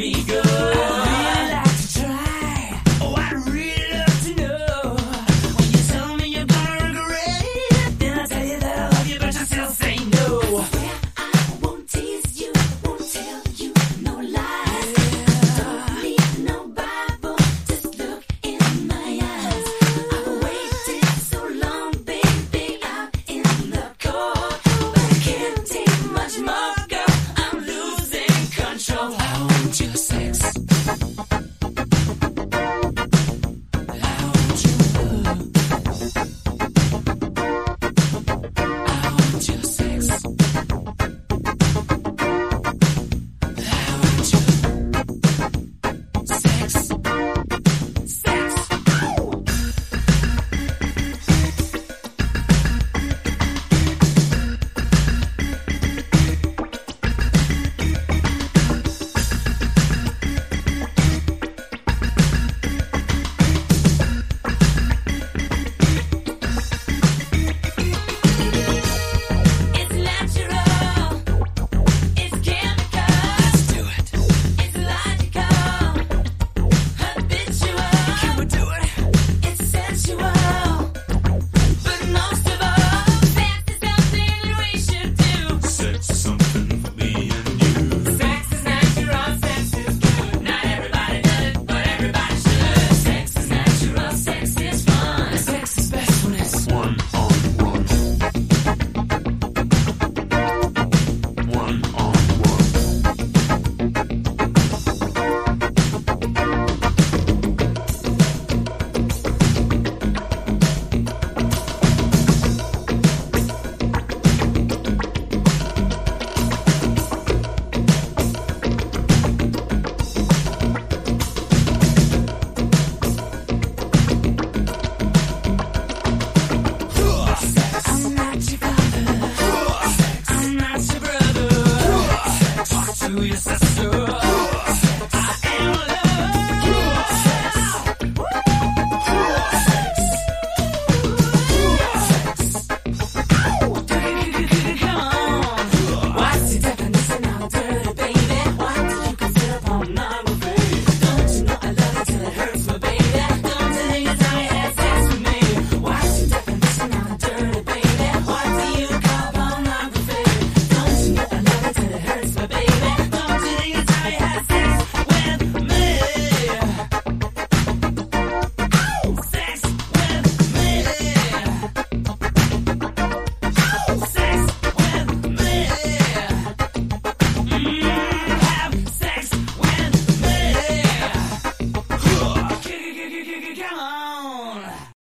me go. who you says